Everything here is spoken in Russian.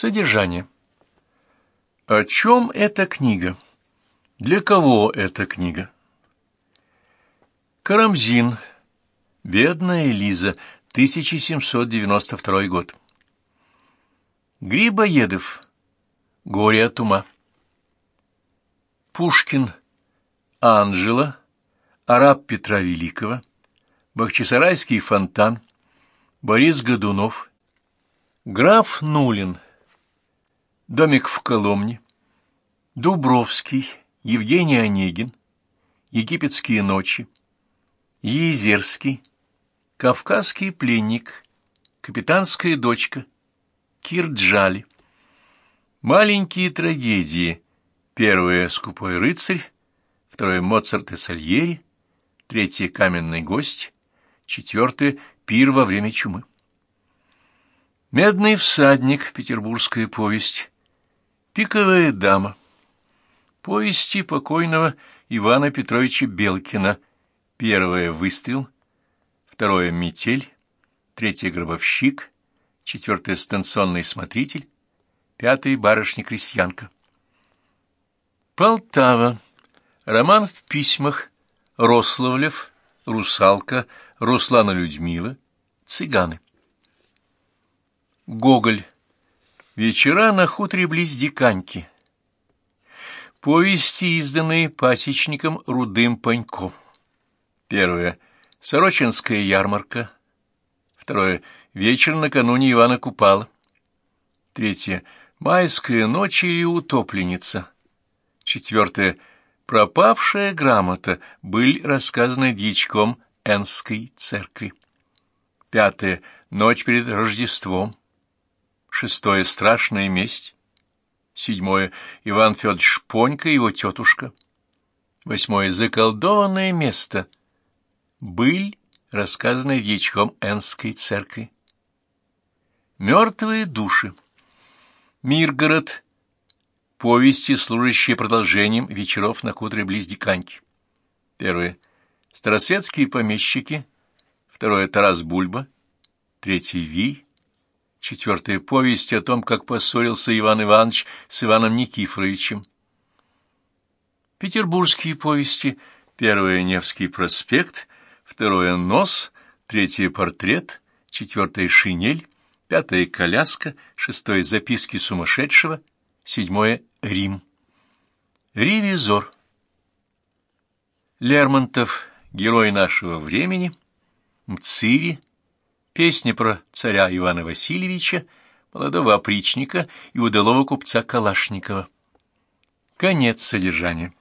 Содержание. О чем эта книга? Для кого эта книга? Карамзин. Бедная Лиза. 1792 год. Грибоедов. Горе от ума. Пушкин. Анжела. Араб Петра Великого. Бахчисарайский фонтан. Борис Годунов. Граф Нулин. Домик в Коломне. Дубровский. Евгений Онегин. Египетские ночи. Езерский. Кавказский пленник. Капитанская дочка. Кирджали. Маленькие трагедии. Первое «Скупой рыцарь», второе «Моцарт и Сальери», третье «Каменный гость», четвертое «Пир во время чумы». «Медный всадник», петербургская повесть, «Пиковая дама», повести покойного Ивана Петровича Белкина, первое «Выстрел», второе «Метель», третье «Гробовщик», четвертое «Станционный смотритель», пятое «Барышня-крестьянка». Полтава. Роман в письмах. Рославлев. Русалка. Руслана Людмила. Цыганы. Гоголь. Вечера на хуторе близ Диканьки. Повести, изданные пасечником Рудым Паньком. Первое. Сорочинская ярмарка. Второе. Вечер накануне Ивана Купала. Третье. Майская ночь или утопленница. Четвертое. Пропавшая грамота быль рассказана дьячком Энской церкви. Пятое. Ночь перед Рождеством. Шестое. Страшная месть. Седьмое. Иван Федорович Шпонька и его тетушка. Восьмое. Заколдованное место. Быль, рассказанная дьячком Энской церкви. Мертвые души. Миргород. Повести, служащие продолжением вечеров на кудре близ Диканьки. Первое. Старосветские помещики. Второе. Тарас Бульба. Третье. Вий. Четвертое. Повесть о том, как поссорился Иван Иванович с Иваном Никифоровичем. Петербургские повести. Первое. Невский проспект. Второе. Нос. Третье. Портрет. Четвертое. Шинель пятое — коляска, шестое — записки сумасшедшего, седьмое — Рим. Ревизор. Лермонтов — герой нашего времени, Мцири, песня про царя Ивана Васильевича, молодого опричника и удалого купца Калашникова. Конец содержания.